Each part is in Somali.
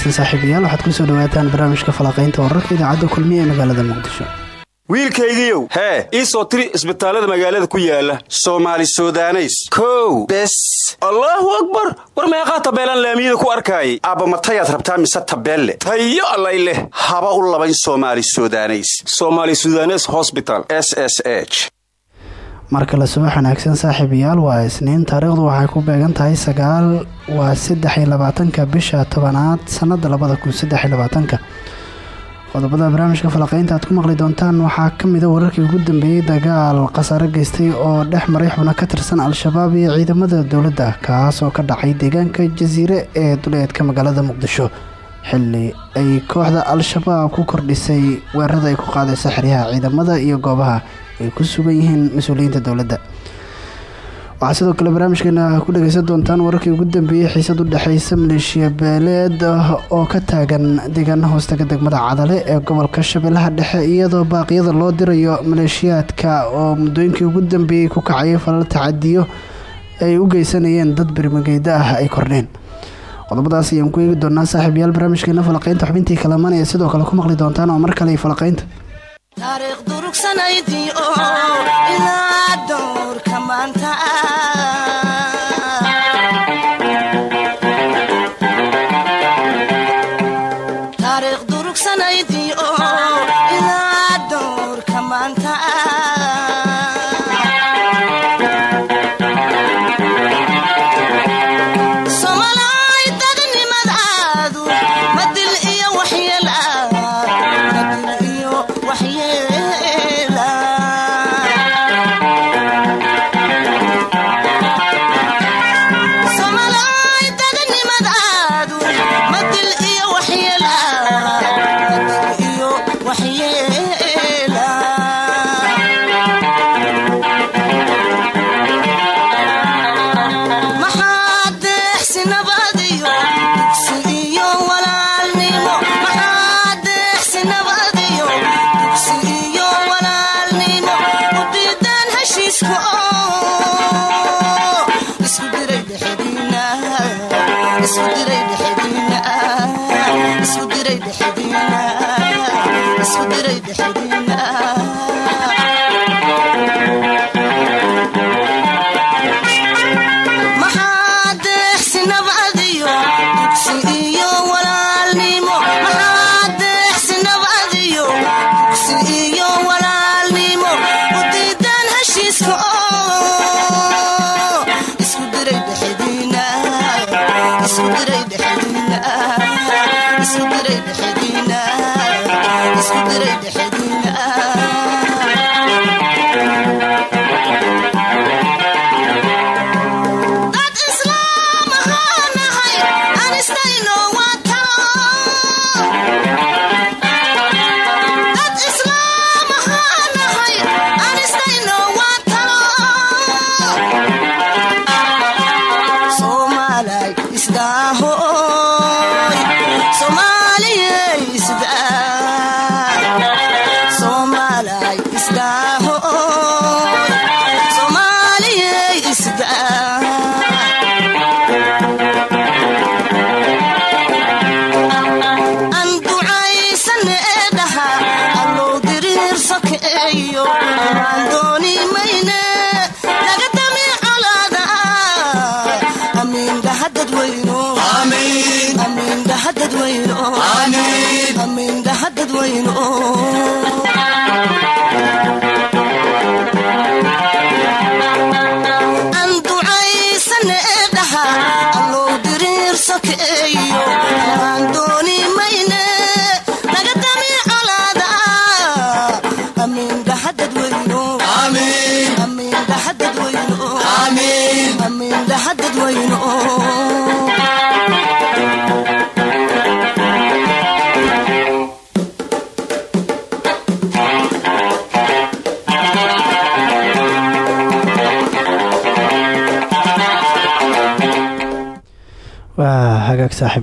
wanaagsan saaxiibayaal waxaad ku soo dhawaataan barnaamijka falaqaynta wararka idaacadda kulmiye ee magaalada muqdisho. Wiilkaygiiow hee ii soo tiri isbitaallada magaalada ku yaalla soomaali sudaneys. Kow. Bes. Allaahu akbar! War meeqaa tabeelaan laamiyada ku arkaayay abba matayaad rabtaa mise tabeelle? Tayo allay leh. Haba u labayn somaali sudaneys. Somaali sudanes hosbital s s h mar kale subax wanaagsan saaxiibayaal waa isniin. Taariikhdu waxay ku beegan tahay sagaal waa saddex labaatanka bisha tobanaad sanada labada kun saddex qodobada barnaamijka falaqeynta aad ku maqli doontaan waxaa kamida ah wararkii ugu dambeeyey dagaal khasaare geystay oo dhex maray xubno ka tirsan al-shabaab iyo ciidamada dowladda kaas oo ka dhacay deegaanka jasiire ee duleedka magaalada muqdisho. Xili ay kooxda al-shabaab ku kordhisay weerarada ay ku qaadaysa xeryaha ciidamada iyo goobaha ay ku sugan yihiin mas'uuliyiinta dowladda. Waxaa sidoo kale barnaamijkeena ku dhageysan doontaan wararkii ugu dambeeyey xiisad u dhexeysa maleeshiya beeleed oo ka taagan deegaana hoostaga degmada cadale ee gobolka shabeellaha dhexe iyadoo baaqyada loo dirayo maleeshiyaadka oo muddooyinkii ugu dambeeyey ku kacayay falal tacadiyo ay u geysanayeen dad berimageyda ah ay kordheen. Qodobadaas ayaan ku eegi doonaa saaxiibayaal barnaamijkeena falaqeynta xubintii kalaman ee sidoo kale ku maqli doontaan oo mar kale falaqeynta taariikh durugsanaydii oo ilaa dowrka maanta يا حبيبي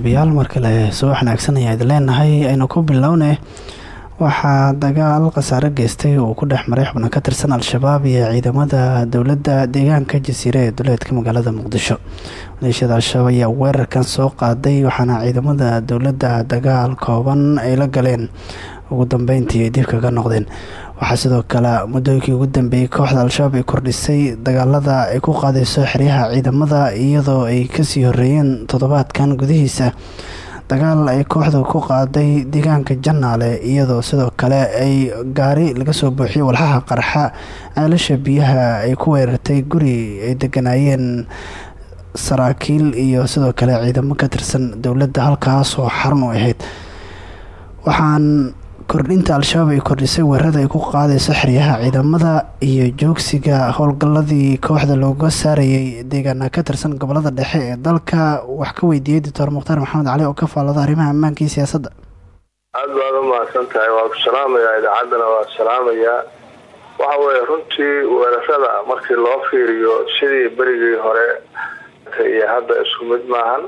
saaxiibayaal markale soo wanaagsan ayaa idin leenahay aynu ku bilowne waxaa dagaal khasaare geystay uu ku dhex maray ka tirsan al-shabaab iyo ciidamada dowladda deegaanka jasiire ee duleedka magaalada muqdisho. Maleeshiyada al-shabaab ayaa weerarkan soo qaaday waxaana ciidamada dowladda dagaal kooban ay la galeen. Ugu dambeyntii ay dib kaga noqdeen waxaa sidoo kale muddooyinkii ugu dambeeyey kooxda al-shabaab ay kordhisay dagaalada ay ku qaadeyso xeryaha ciidamada iyadoo ay ka sii horeeyeen toddobaadkan gudihiisa. Dagaal ay kooxda ku qaaday deegaanka janaale iyadoo sidoo kale ay gaari laga soo buuxiyay walxaha qarxa ceelasha biyaha ay ku weerartay guri ay deganaayeen saraakiil iyo sidoo kale ciidamo ka tirsan dowladda halkaasoo xarun u ahayd. Waxaan kordhinta al-shabaab ay kordhisay weerarada ay ku qaadayso xeryaha ciidamada iyo joogsiga howlgalladii kooxda looga saarayay deegaana ka tirsan gobollada dhexe ee dalka. Wax ka weydiiyey doctor mukhtaar maxamed cali oo ka faallada arrimaha ammaanka iyo siyaasadda. Aad baad u mahadsan tahay waa ku salaamayaa idaacaddana waa salaamayaa waxa weeye runtii weerarada markii loo fiiriyo sidii berigii hore iyo hadda isku mid maahan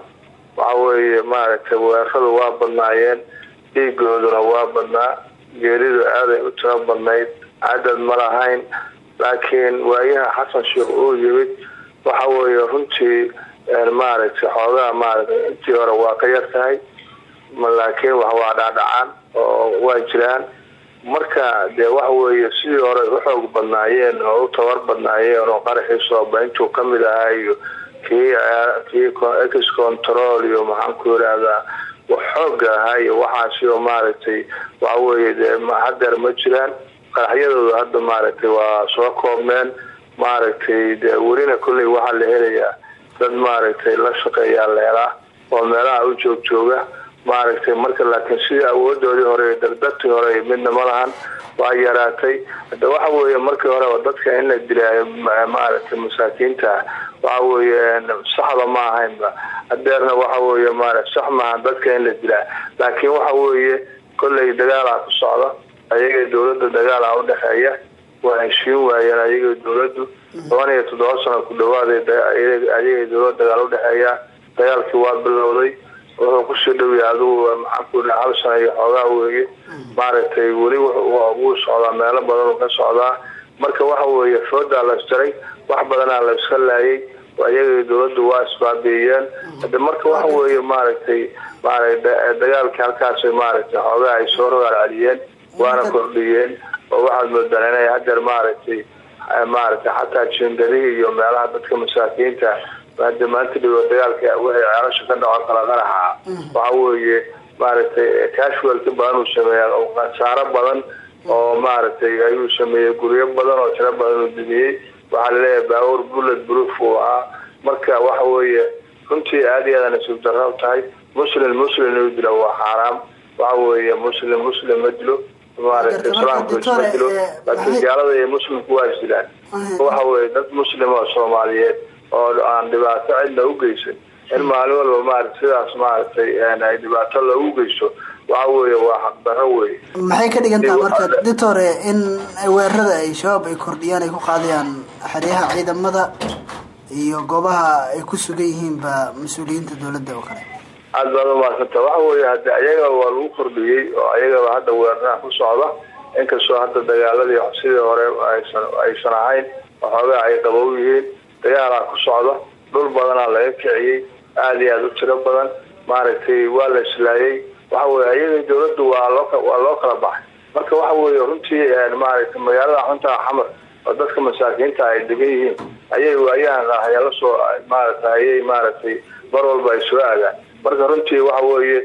waxa weeye maaragtay weeraradu waa badnaayeen dhiigooduna waa badnaa geeridu aaday u tiro badnayd cadad ma lahayn laakiin waayaha xasan sheekh uu yimid waxa weeye runtii maaragtay xoogaa maaragtay intii hore waa ka yar tahay laakiin waa dhaadhacaan oo waa jiraan. Marka dee waxa weeye sidii hore u xoog badnaayeen oo u tabar badnaayeen oo qaraxii sooba intuu ka mid ahaa iyo kii kii ex control iyo maxaan ku yidhaahdaa xooga ahaa iyo waxaasi oo maaragtay waxaweye dee hadeer ma jiraan. Qaraxyadooda hadda maaragtay waa soo koobmeen. Maaragtay dee welina kolley waxaa la helayaa. Dad maaragtay la shaqeeyaa la helaa oo meelaha u joog jooga maaragtay marka laakiin sidii awoodoodii hore dardartii hore midna ma lahan waa yaraatay. Hada waxa weeye markii horeba dadka in la dilaayo maaragtay masaakiinta waxa weeye saxda ma ahaynba hadeerna waxa weeye maara sax maaha dadka in la dilaa laakiin waxa weeye kolley dagaalaa ku socda ayaga dowladda dagaalaa udhexeeya waa heshiin waayeen ayaga dowladdu. Toban iyo toddoba sano ku dhawaaday ayaga dowlad dagaal udhexeeya dagaalkii waa bilowday ku soo dhowya adigu maxaanku hal sano iyo xoogaa weeye. Maaragtay weli wuu socdaa meelo badan ka socdaa. Marka waxa weeye foodaa la isjaray wax badanaa la iska laayay ayaga dowladdu waa isbaabiiyeen. Hade marka waxa weeye maaragtay dagaalkii halkaas maaragtay xoogaa ay soo rogaal celiyeen waana kordhiyeen. Oo waxaad moodaan inay hadeer maaragtay maaragtay xataa jiingadihii iyo meelaha dadka masaakiinta hade maanta dhigo dagaalka wixii ceelasha ka dhaco kala qaraxa waxa weeye maaragtay casualka badan uu sameeya khasaaro badan oo maaragtay ayuu sameeyey guryo badan oo tiro badan uu dumiyey waxaa la leeyahay baawur bullet proof uu ahaa. Marka waxa weeye runtii aad iyo aadaan isugu darro tahay muslim muslim inuu dilo waa xaaraam. Waxa weeye muslim muslim ma dilo. Maaragtay islaamku isma dilo. laakiin gaalada iyo muslimku waa isdilaan waxa weeye dad muslim oo soomaaliyeed oo aan dhibaato cidna u geysan. In maalin walba maarata sidaas maaragtay ay dhibaato loogu geysto waxa weeye waa xaqdarro wey maxay ka dhigan taha marka ditore in weerarada ay shabaab ay kordhiyaan ay ku qaadayaan xeryaha ciidamada iyo goobaha ay ku sugan yihiinba mas'uuliyiinta dowladda oo kale? Aada baad umaasanta waxa weeye hade ayaga waa lagu kordhiyey oo ayagaba hadda weeraraha ku socda. Inkastoo hadda dagaaladii sidii hore aysan aysan ahayn waxoogaa ay qabow yihiin dagaalaa ku socda dhul badanaa laga kiciyey aada iyo aada u tiro badan. Maaragtay waa la islaayay. Waxa weye ayaga dowladdu waa loo kala baxay. Marka waxa weeye runtii maaragtay magaalada xuntaa xamar oo dadka masaakiinta ay degan yihiin ayay waayahan qaaxyaala soo maaragtay ayay maaragtay mar walba ay soo aadaan marka runtii waxa weeye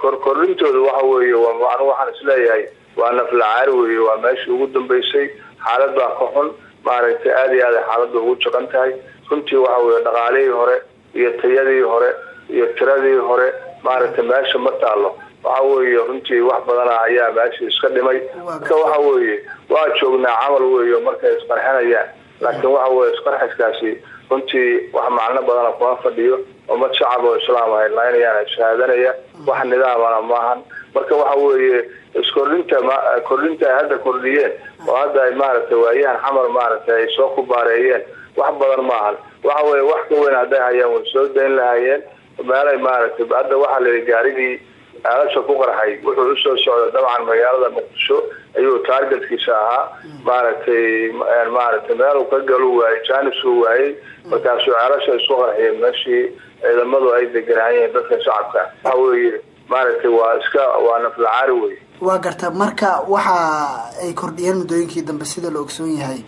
korkorintooda waxa weeye waxaan is leeyahay waa naflacaari weeye waa meeshii ugu dambeysay xaalad baa ka xun maaragtay aada iyo aada xaaladda ugu jaqan tahay. Runtii waxa weye dhaqaalihii hore iyo tayadii hore iyo tiradii hore maaragtay meesha ma taalo waxa weeye runtii wax badana ayaa meesha iska dhimay. Marka waxa weeye waa joognaa camal weeye markay isqarxinayaan laakiin waxa weye isqarxiskaasi runtii wax macno badana kuma fadhiyo. Ummad shacab oo islaam ahay laynayaan shahaadanaya wax nidaamana maahan marka waxa weeye iskordhinta kordhinta ay hadda kordhiyeen oo hadda ay maaragtay waayahan xamar maaragtay ay soo kubaareeyeen wax badan maahan waxa weye wax ka weyn hadday hayaan way soo dayn lahaayeen. Meelay maaragtay hadda waxaa layihi gaarigii aalasha ku qarxay wuxuu u soo socda dabcan magaalada muqdisho ayuu taargetkiisa ahaa. Maaragtay maaragtay meeluu ka galu waayey jaanisuu waayey. Markaasuu ceelasha isku qarxiyay meeshii ciidamadu ay deganaayeen dadka shacabka. Waxa weeye waa iska waa naflacaari wey waa garta. Marka waxa ay kordhiyeen muddooyinkii dambe sida la ogsoon yahay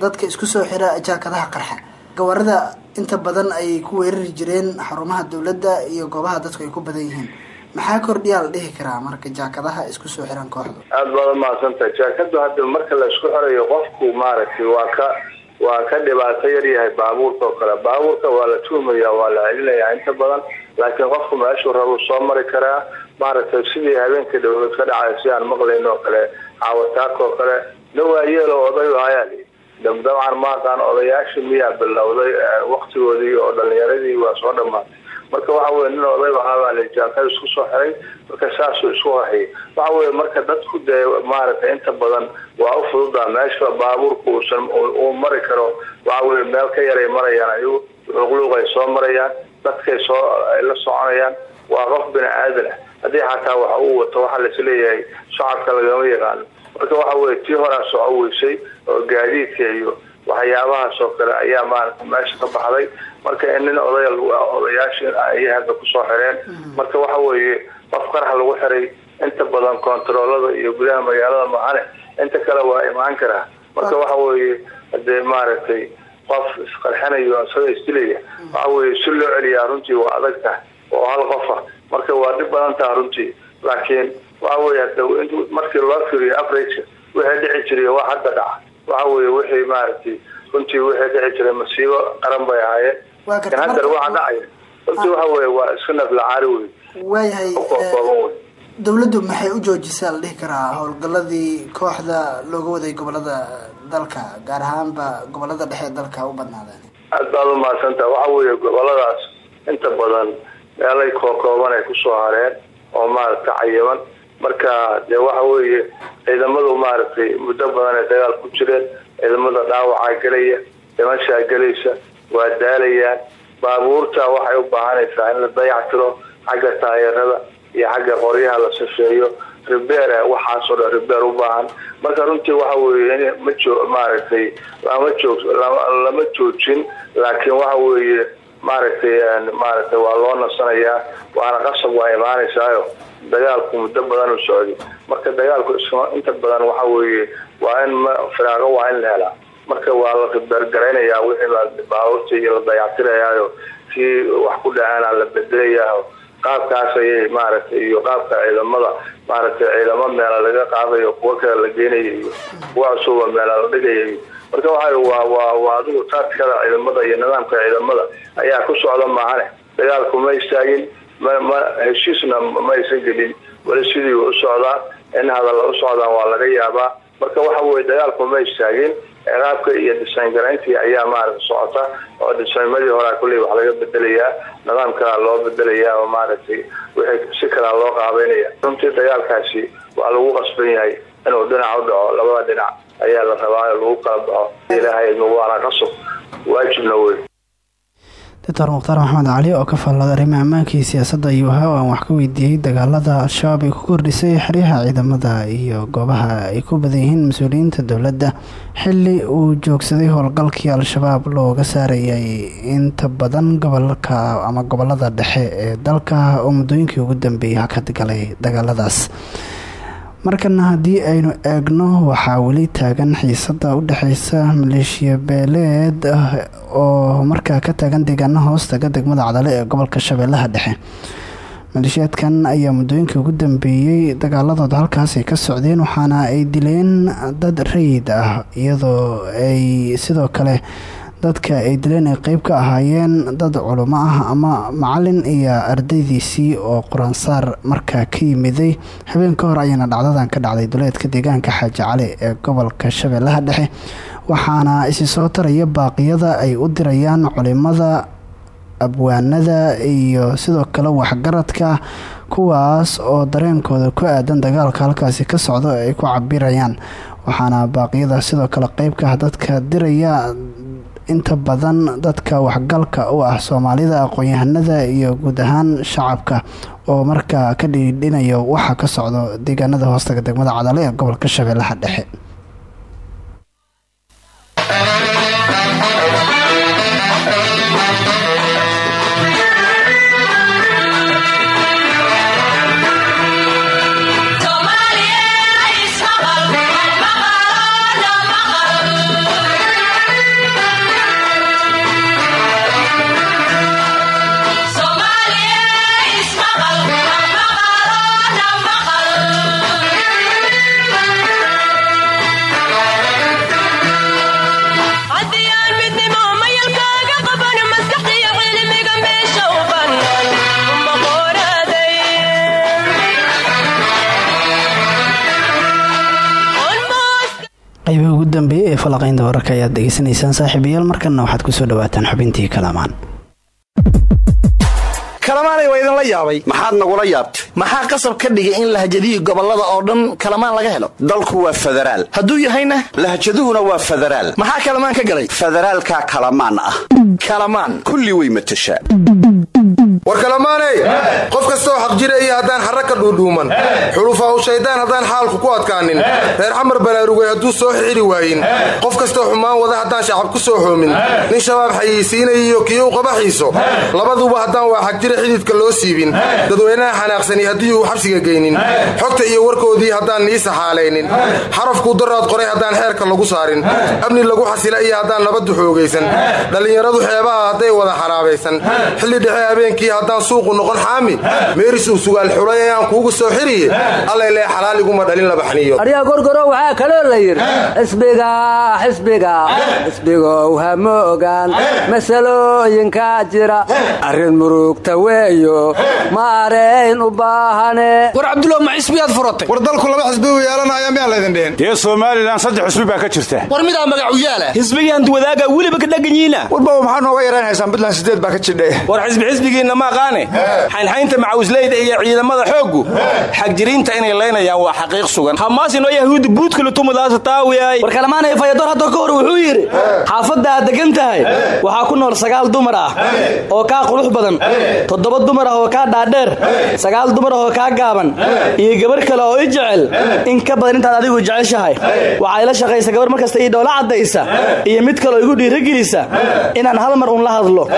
dadka isku soo xira jaakadaha qarxa. Gawaarida inta badan ayay ku weerari jireen xarumaha dowladda iyo goobaha dadku ay ku badan yihiin. Maxaa kordhiyaa la dhihi karaa marka jaakadaha isku soo xiran kooxda aada baad umahadsantahay jaakadu hadda marka la isku xirayo qofku maaragtay waa ka waa ka dhibaato yaryahay baabuurka oo kale. Baabuurka waa la tuhmaya waa la celinayaa inta badan. Laakiin qofku meeshuu rabuu soo mari karaa maaragtay sidii habeenka dhowlad ka dhacay si aan maqlayn oo kale caawataaka oo kale dhawaayeelo oday ayaa lii dabcan maaqaan odayaasha miyaa bilowday waktigoodii oo dhalinyaradii waa soo dhamaatay marka waxa weye nin oday ahaabaa la jaakada isku soo xiray marka saasuu isku qaxiyay waxa weye marka dadku dee maaragtay inta badan waa u fududaa meesha baabuurka uusan uu mari karo waxa weye meel ka yaray marayaan ayagu luqluuq ay soo marayaan dadkay soo la soconayaan. Waa qof bini aadan ah haddii xataa wax uu wato waxaa laisleeyahay shacabka lagama yaqaano marka waxa weye tii horaa soco weysay oo gaadiidka iyo waxyaabahaas oo kale ayaa maarata meesha ka baxday. Marka in nin odaya odayaasha ayay hadda ku soo xireen. Marka waxa weeye qof qarax lagu xiray inta badan kontaroolada iyo gudaha magaalada maahane inta kale waa imaan karaa marka waxa weeye hadee maaragtay qof isqarxinayo isaga isdilaya waxa weye si loo celiyaa runtii waa adag tahay oo hal qofa marka waa dhib badan taha runtii. Laakiin waxa weye hada markii loo firiyo averageka wixii dhici jiray wax hadda dhaca. Waxa weye wixii maaragtay runtii wixii dhici jiray masiibo qaran bay ahaayeen. Lakin haddar waxa dhacaya. Runtii waxa weye waa iska naflacaari wey waayahay wey dawladdu maxay u joojisaa la dhihi karaa howlgaladii kooxda looga waday gobollada dalka gaar ahaanba gobollada dhexe dalka u badnaadeen? Aad baad umahadsantaha waxa weeye goboladaas inta badan meelay kookooban ay ku soo hareen oo maaragtay cayiban marka dee waxa weeye ciidamadu maaragtay muddo badan ay dagaal ku jireen. Ciidamada dhaawacaa gelaya dhimashaa gelaysa waa daalayaan. Baabuurta waxay u baahanaysaa in la dayactiro xagga taayeerada iyo xagga qoryaha la safeeyo. Ribeer waxaasoo dhan ribeer u baahan. Marka runtii waxa weeye in ma joo maaragtay lama joog lama joojin laakiin waxa weeye maaragtay maaragtay waa loo nasanayaa waana qasab waa imaanaysaayo dagaalku muddo badan u socday marka dagaalku inta badan waxa weeye waa in firaaqo waa in la helaa. Marka waa la ribeergaraynayaa wixii baabuurta iyo la dayactirayaayo kii wax ku dhacaana la bedelayaa qaabkaas ayay maaragtay iyo qaabka ciidamada maaragtay ciidamo meela laga qaadayo kuwo kale la geenaya iyo kuwa cusuba meela la dhigaya iyo marka waa adigu taatikada ciidamada iyo nidaamka ciidamada ayaa ku socda maahane. Dagaalku ma istaagin heshiisna ma aysan gelin. Weli sidii u socdaa in hadalla u socdaan waa laga yaabaa. Marka waxa weye dagaalku ma istaagin qaabka iyo disayn garayntii ayaa maaragta socota oo disaymadii horaa kulley wax laga bedelayaa nidaam kalaa loo bedelayaa oo maaragtay wixii si kalaa loo qaabeynaya runtii dagaalkaasi waa lagu qasban yahay inuu dhinac u dhaco labada dhinac ayaa la rabaa lagu kala baxo. Ilaahay waana qasab waajibna wey doctor mukhtaar maxamed cali oo ka faallada arrimaha ammaanka iyo siyaasadda ayuu ahaa wax ka weydiiyey dagaalada al-shabaab ay ku kordhisay xeryaha ciidamada iyo goobaha ay ku badan yihiin mas'uuliyiinta dowladda. Xili uu joogsaday howlgalkii al-shabaab looga saarayay inta badan gobolka ama gobollada dhexe ee dalka oo muddooyinkii ugu dambeeyay hakad galay dagaaladaas markana haddii aynu eegno waxaa weli taagan xiisada u dhexeysa maleeshiya beeleed oo markaa ka taagan deegaano hoostaga degmada cadale ee gobolka shabeellaha dhexe. Maleeshiyaadkan ayaa muddooyinkii ugu dambeeyey dagaaladooda halkaas ay ka socdeen waxaana ay dileen dad rayid ah iyadoo ay sidoo kale dadka ay dileen ay qeyb ka ahaayeen dad culimo ah ama macalin iyo ardaydiisii oo quraansaar markaa ka yimiday. Habeen ka hor ayana dhacdadan ka dhacday duleedka deegaanka xaaji cali ee gobolka shabeellaha dhexe. Waxaana isi soo taraya baaqiyada ay u dirayaan culimada abwaanada iyo sidoo kale waxgaradka kuwaas oo dareenkooda ku aadan dagaalka halkaasi ka socdo ay ku cabirayaan waxaana baaqiyada sidoo kale qeybka ah dadka diraya inta badan dadka waxgalka u ah soomaalida aqoon-yahanada iyo guud ahaan shacabka oo markaa ka dhiidhinayo waxa ka socdo deegaanada hoostaga degmada cadale ee gobolka shabeellaha dhexe falaqaynta wararka ayaad degeysanaysaan saaxiibayaal markanna waxaad ku soo dhawaataan xubintii kalamaan kalamaanay waa idinla yaabay. Maxaad nagula yaabtay maxaa qasab ka dhigay in lahjadihi gobollada oo dhan kalamaan laga helo? Dalku waa federaal. Hadduu yahayna? Lahjaduhuna waa federaal. Maxaa kalamaan ka galay? Federaalkaa kalamaan ah. Kalamaan. Kulli way matashaa. War kalamaaney qof kastaoo xaq jira iyo haddaan xarra ka dhuudhuuman. Xulufaahu shaydaan haddaan xaalku ku adkaanin. Reer xamar balaarugay hadduu soo xidhi waayin. Qof kastoo xumaan wada haddaan shacab ku soo xoomin. Nin shabaab xayeysiinaya iyo kiyow qabaxiiso. Labaduba haddaan waa xag jira xididka loo siibin. Dadweynaha xanaaqsani haddii uu xabsiga geynin. Xogta iyo warkoodii haddaan nii saxaalaynin. Xarafkuu daraad qoray haddaan xeerka lagu saarin. Amni lagu xasila iyo haddaan nabaddu xoogaysan dhallinyaradu xeebaha hadday wada xaraabaysan. Xilli dhexe habeenkii haddaan suuqu noqon xaami. Meeris uu sugaal xulay ayaan kuugu soo xiriye. Allayle xalaaliguma dhalin labaxniyo aryaa gorgoro waxaa kaloo la yidhi xisbiga xisbiga xisbigow ha moogaan masalooyinka jira arrin murugta weeyo maareyn u baahane war cabdulla ma xisbiyaad furatay? War dalku laba xisbi u yeelanaya miyaa laydin dhehen dee somalilan saddex xusbi baa ka jirta. War midaa magacu yaalla xisbigiian wadaaga weliba ka dhaganyiina warba maxaa nooga yaraynhaysaan buntland sideed baa ka jidha war xisbi xisbigiinna ma aqaane. Xaynxaynta macawisleyda iyo ciidamada xooggu. Xagjiriinta inay laynayaan waa xaqiiq sugan. Hamaasinoo yahuudi buudkalutumudaasa taawiyay. War kalamaanay fayador hadda ka hor wuxuu yidhi xaafadda aad degan tahay waxaa ku nool sagaal dumar ah oo kaa qurux badan. Toddoba dumar ah oo kaa dhaadheer sagaal dumar ah oo kaa gaaban. Iyo gabar kale oo i jecel in ka badan intaad adigu jeceshahay. Waxaa ila shaqaysa gabar markasta ii dhoola caddaysa. Iyo mid kaleo igu dhiiragelisa inaan hal mar uun la hadlo.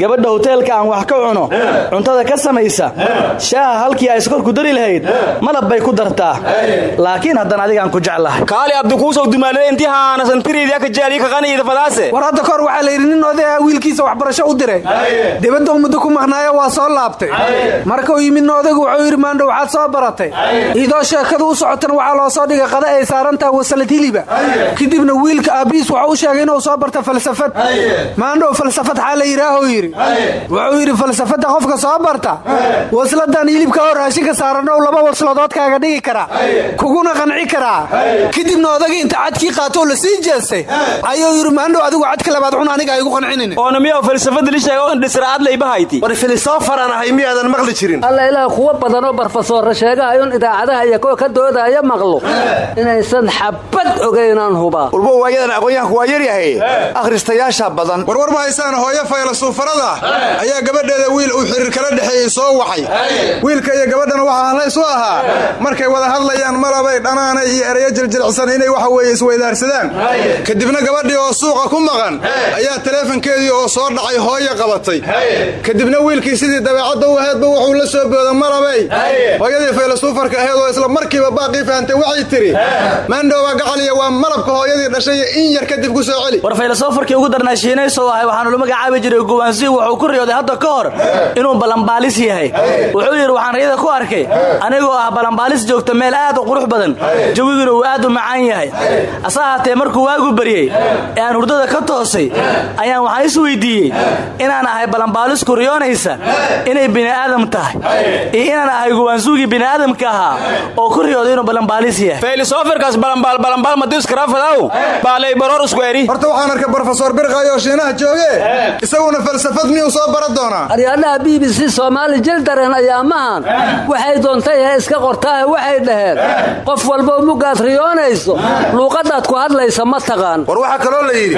Gabadha hoteelka aan wax ka cuno cuntada ka samaysa shaaha halkii ay sokorku dari lahayd malab bay ku dartaa. Laakiin haddana adigaan ku jeclahay. Kaali abdikuusow dumaanada intihaanasanpiriidyakajaaliyakaqaniidafadaase war hadda kahor waxaa la yidhi nin odayaa wiilkiisa waxbarasho u diray. Dibadda muddo ku maqnaayo waa soo laabtay. Marka uu yimidna odaygu wuxuu yidhi maandho waxaad soo baratay. Idoo sheekadu u socotana waxaa loo soo dhigay qada ay saarantaha wasalad hiliba kadibna wiilka aabbihiis wuxuu u sheegay inuu soo barta falsafad. Maandhow falsafad xaa la yidhaahuu yidhi. Wuxuu yidhi falsafadda qofka soo barta wasladan hilibka oo raashinka saarannow laba wasladood kaaga dhigi karaa kuguna qanci karaa kadibna odagii inta cadkii qaatoo la sii jeestay ayuu yidhi maandhow adigu cadka labaad cun aniga aygu qancinin oona miyaa falsafada lisheega oo indhisraacad laybahayti war filisoofaraan ahay miyaadan maqli jirin badanoo barfasoorra sheegahayun idaacadaha iyo kuwa ka doodaya maqlo. Inaysan xabad ogaynaan hubaa walba waayadan aqoon-yahanku waa yaryahay akhristayaasha badan. Warwar ma haysaan hooyo faylasuufarada ayaa gabadheeda wiil uu xiriir kala dhexeeyey soo waxay. Wiilka iyo gabadhana waxaa hallays u ahaa. Markay wada hadlayaan malabay dhanaanay iyo ereyo jiljilcsan inay waxa weeye isweydaarsadaan. Kadibna gabadhii oo suuqa ku maqan ayaa taleefankeedii oo soo dhacay hooyo qabatay. Kadibna wiilkii sidii dabeecadda u ahaydba wuxuu la soo booda marabay hooyadii faylasuufarka ahayd oo isla markiiba baaqii fahantay waxay tidhi maandhooba gacaliya waa malabka hooyadii dhashay in yar kadib ku soo celi. War faylasofarkii ugu darnaa shiinayso ahay waxaanu la magacaabi jiray guwaansi wuxuu ku riyooday hadda ka hor inuu balambaalis yahay. Wuxuu yidhi waxaan riyada ku arkay anigoo ah balambaalis joogta meel aad u qurux badan. Jawiguna uu aad u macaan yahay. Ase ahaatee markuu waagu baryey ee aan hurdada ka toosay ayaan waxaan is weydiiyey inaan ahay balambaalisku riyoonaysa inay bini'aadam tahay inaan ahay guwaansuugii bini'aadamka ahaa oo ku riyooday inuu balambaalis yahay. Faylisoferkaas balambaal horta waxaan arkay brofesor birqayo shiinaha jooge. Isaguna falsafad miyuu soo bara doonaa? Aryaadhaha b b c soomaali jildareen ayaamahan waxay doontay ee iska qortaahe waxay dhaheen. Qof walbo mugaad riyoonayso luuqadaad ku hadlaysa ma taqaan. War waxaa kaloo la yidhi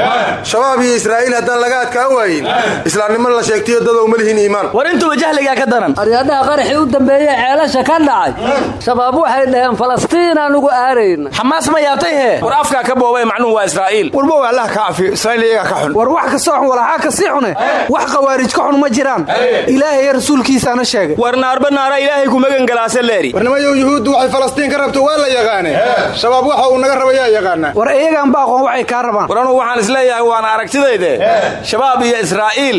shabaab iyo israa'iil haddaan laga adkaan waayin islaamnimo la sheegtayo dadow ma lihin iimaan. War intuba jahligaa ka daran. Aryaadhaha qaraxii u dambeeyey ceelasha ka dhacay. Shabaab waxay dhaheen falastiinaan ugu aarayna xamaas ma yaabtay hee war afkaa ka boobay macnuhu waa israa'iil. Warbow allah ka cafiyo israa'iil iyagaa ka xun. War wax kastoo xun walaxaa ka sii xune. Wax khawaarij ka xun ma jiraan. Ilaahay rasuulkiisaana sheegay. War naarba naara ilaahay ku magangalaasa leeri. Warnimayow yuhuuddu waxay falastiin ka rabto waa la yaqaane shabaab waxa uu naga rabayaa yaqaanaa war iyaganba aqoon waxay kaa rabaan. War waxaan is leeyahay waana aragtidayde shabaab iyo israa'iil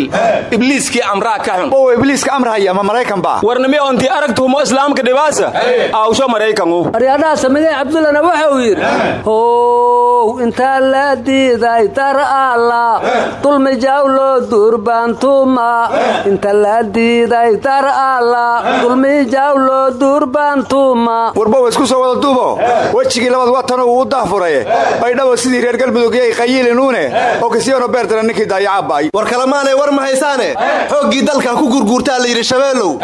ibliiskii amraa ka xun. Oo ibliiska amrahaya ma maraykan baa. Warnimi ontii aragtuhumo islaamka dhibaasa awsho maraykangu aryaadhaha samigay cabdullana waxa uu yidhi. How intaa la diiday dar alla. Dulmi jawlo durbaantuma inta la diiday dar alla. Dulmi jawlo durbaantuma warbow isku soo wada duubo? Wejigii labaad waa tan uu dahfuraye baydhabo sidii reer galmudug yay qayiilinuune oo kasiyono beertana ninkii daayacaba'ay war kalemaanay war ma haysaane xooggii dalka ku gurguurtaa la yidhi shabeellow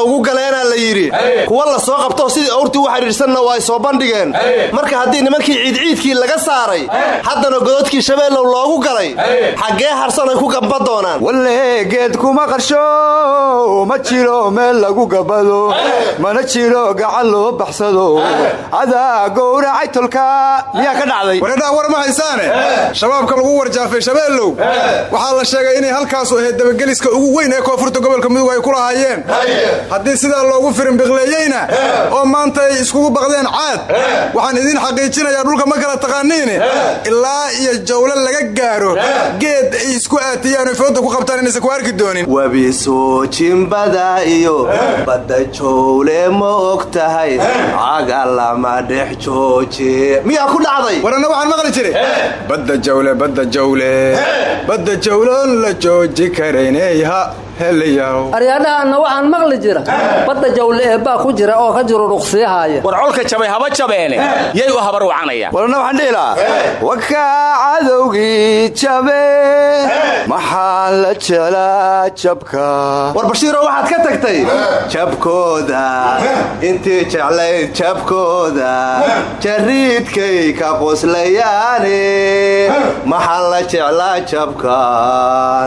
godadkiiyayna ugu galeenaa la yidhi. Kuwa la soo qabtoo sidii owrtii u xidhiidhsanna waa ay soo bandhigeen. Marka haddii nimankii ciidciidkii laga saaray haddana godadkii shabeellow loogu galay xaggee harsanay ku gamba doonaan. Walle geed kuma qarsho ma jiro meel lagu gabado mana jiro gacan loo baxsado. Cadaa gowracay tolka miyaa ka dhacday? Waredhaa war ma haysaane? Shabaabka lagu warjaafay shabeellow? Waxaa la sheegay inay halkaasu ahayd dabageliska ugu weyn ee koonfurta gobolka mudug ay ku lahaayeen haddii sidaa loogu firinbiqleeyeyna oo maanta ay iskugu baqdeen caad waxaan idiin xaqiijinayaa dhulka ma kala taqaaniine ilaa iyo jawlo laga gaaro geed ay isku aatiyaan oy fooda ku qabtaan inaysan ku arki doonin. Webiso jimbada iyo badda jowle ma og tahay. Cagalama dhex jooje. Miyaa ku dhacday? Waranna waxaan maqli jiray. Badda jawle badda jawle badda jawloon la jooji karayneyha helayaw. Aryaadhahaanna waxaan maqli jira. Badda jawle eebbaa ku jira oo ka jiro dhuqsiyahaaya war colka jabay haba jabeene. Yay u habar wacanayaan warna waxaan dhihi lahaa wakaa cadowgii jabe maxaan la jeclaa jabka? War bashiiro waxaad ka tagtay jabkooda intii jeclayd jabkooda jariidkay ka qoslayaane maxaan la jeclaa jabka?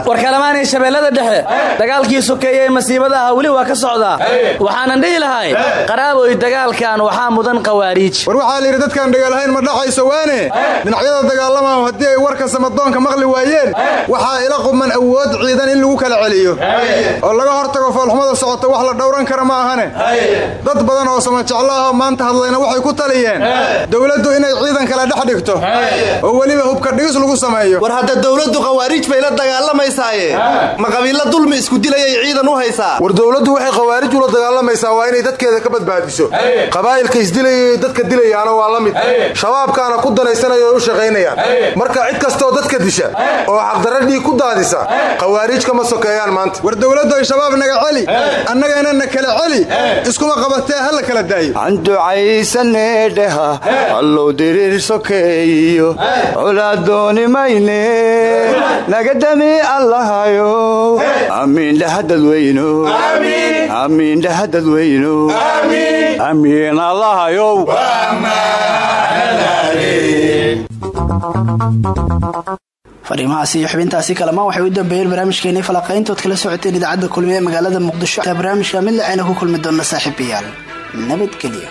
War kalamaanay shabeellada dhexe dagaalkii sokeeye ee masiibada aha weli waa ka socdaa waxaanan dhihi lahay qaraaboy dagaalkan waxaa mudan qawaariij war waxaa layidhi dadkaan dagaalahayn ma dhacayso waane? Dhinacyada dagaalamahu haddii ay warka samadoonka maqli waayeen waxaa ila quman awood ciidan in lagu kala celiyo. Oo laga hortago foolxumada socota wax la dhowran kara ma ahane? Dad badan oo samajeclo ahoo maanta hadlayna waxay ku taliyeen. Dowladdu inay ciidan kala dhex dhigto. Oo weliba hubka dhigis lagu sameeyo. War hadda dowladdu qawaariij bay la dagaalamaysaaye ma qabiilla dulmi dilayay ciidan u haysaa war dowladdu waxay khawaarij ula dagaalamaysaa waa inay dadkeeda ka badbaadiso. Qabaa'ilka isdilayay dadka dilayaana waa la mid. Shabaabkaana ku danaysanaya oo u shaqaynayaan. Marka cid kastoo dadka disha oo xaqdarra dhiig ku daadisa khawaariij kama sokeeyaan maanta. War dowladdu ay shabaab naga celi annagana na kala celi iskuma qabatee ha la kala daayo. Aan ducaysanee dheha allow diriir sokeeyo colaadooni mayne naga dami allahayo amiin dhaha dadweyno amiin dhaha dadweyno amiin allahayow fariimahaasi iyo xubintaasi kalamaan waxay u dambeeyeen barnaamijkeenii falaqayntood kala socoteen idaacadda kulmiye ee magaalada muqdisho. Barnaamijka mid lacayna ku kulmi doona saaxiibayaal nabadgelyo